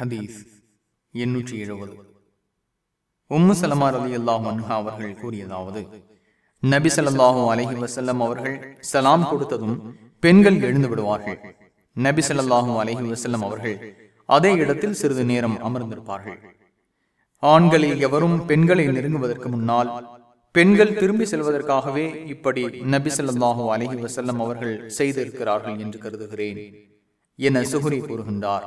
ஹதீஸ் எண்ணூற்றி எழுபது உம்மு சலமார் அலி அல்லாஹ் மன்ஹா அவர்கள் கூறியதாவது நபி சல்லாஹூ அலஹி வசல்லம் அவர்கள் சலாம் கொடுத்ததும் பெண்கள் எழுந்து விடுவார்கள். நபி சல்லாஹூ அலஹி வசல்லம் அவர்கள் அதே இடத்தில் சிறிது நேரம் அமர்ந்திருப்பார்கள். ஆண்களில் எவரும் பெண்களை நெருங்குவதற்கு முன்னால் பெண்கள் திரும்பி செல்வதற்காகவே இப்படி நபி ஸல்லல்லாஹு அலஹி வசல்லம் அவர்கள் செய்திருக்கிறார்கள் என்று கருதுகிறேன் என சுகுரி கூறுகின்றார்.